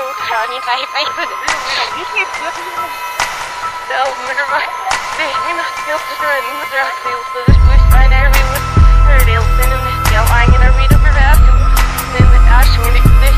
路上你来一杯子的日子，你可以喝什么？Да, умирай. Ты не находился, не находился, ты будешь проверен. Родился, не сделал, а не на виду, проверил. Ты не дашь мне, ты